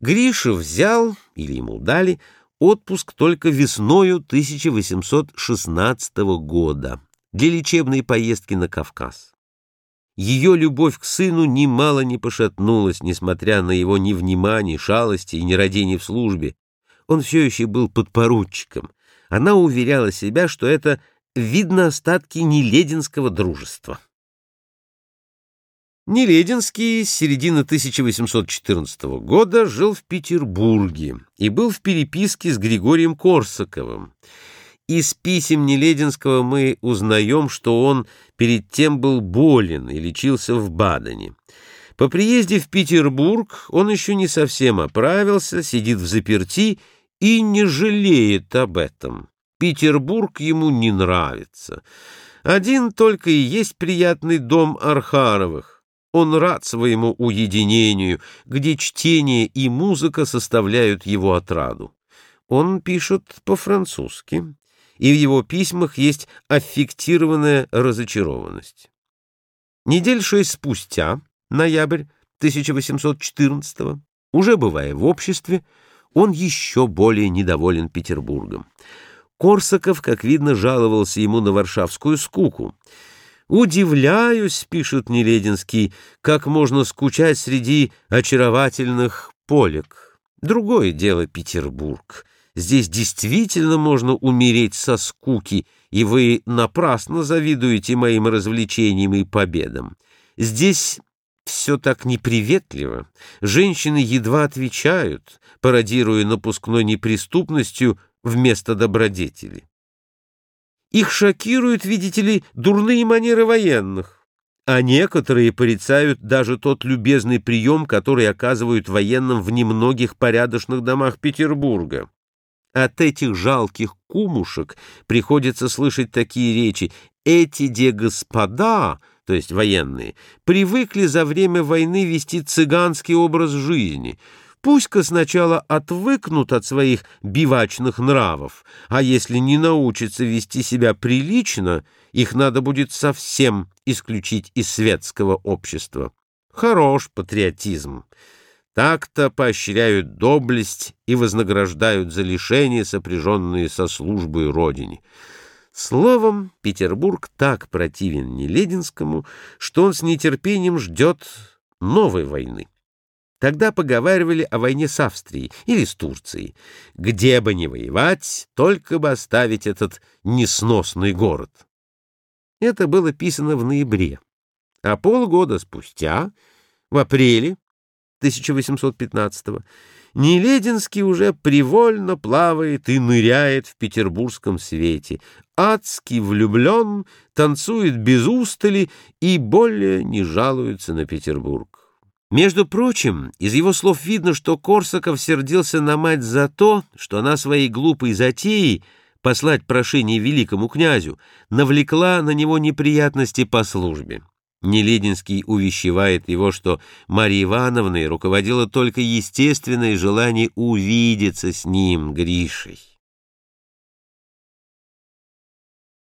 Гриша взял, или ему дали, отпуск только весною 1816 года для лечебной поездки на Кавказ. Ее любовь к сыну немало не пошатнулась, несмотря на его невнимание, шалости и нерадение в службе. Он все еще был подпоручиком. Она уверяла себя, что это видно остатки нелединского дружества. Нелединский с середины 1814 года жил в Петербурге и был в переписке с Григорием Корсаковым. Из писем Нелединского мы узнаем, что он перед тем был болен и лечился в Бадене. По приезде в Петербург он еще не совсем оправился, сидит в заперти и не жалеет об этом. Петербург ему не нравится. Один только и есть приятный дом Архаровых. Он рад своему уединению, где чтение и музыка составляют его отраду. Он пишет по-французски, и в его письмах есть аффектированная разочарованность. Недель шесть спустя, ноябрь 1814 уже бывая в обществе, он еще более недоволен Петербургом. Корсаков, как видно, жаловался ему на варшавскую скуку. «Удивляюсь, — пишет Нелединский, — как можно скучать среди очаровательных полек. Другое дело Петербург. Здесь действительно можно умереть со скуки, и вы напрасно завидуете моим развлечениям и победам. Здесь все так неприветливо. Женщины едва отвечают, пародируя напускной неприступностью вместо добродетели. Их шокируют, видите ли, дурные манеры военных, а некоторые порицают даже тот любезный прием, который оказывают военным в немногих порядочных домах Петербурга. От этих жалких кумушек приходится слышать такие речи. «эти де господа», то есть военные, привыкли за время войны вести цыганский образ жизни — Пусть-ка сначала отвыкнут от своих бивачных нравов, а если не научатся вести себя прилично, их надо будет совсем исключить из светского общества. Хорош патриотизм. Так-то поощряют доблесть и вознаграждают за лишения, сопряженные со службой Родине. Словом, Петербург так противен Нелединскому, что он с нетерпением ждет новой войны. Тогда поговаривали о войне с Австрией или с Турцией. Где бы ни воевать, только бы оставить этот несносный город. Это было писано в ноябре. А полгода спустя, в апреле 1815-го, Нелединский уже привольно плавает и ныряет в петербургском свете, адски влюблен, танцует без устали и более не жалуется на Петербург. Между прочим, из его слов видно, что Корсаков сердился на мать за то, что она своей глупой затеей послать прошение великому князю навлекла на него неприятности по службе. Нелединский увещевает его, что Марья Ивановна руководила только естественное желание увидеться с ним, Гришей.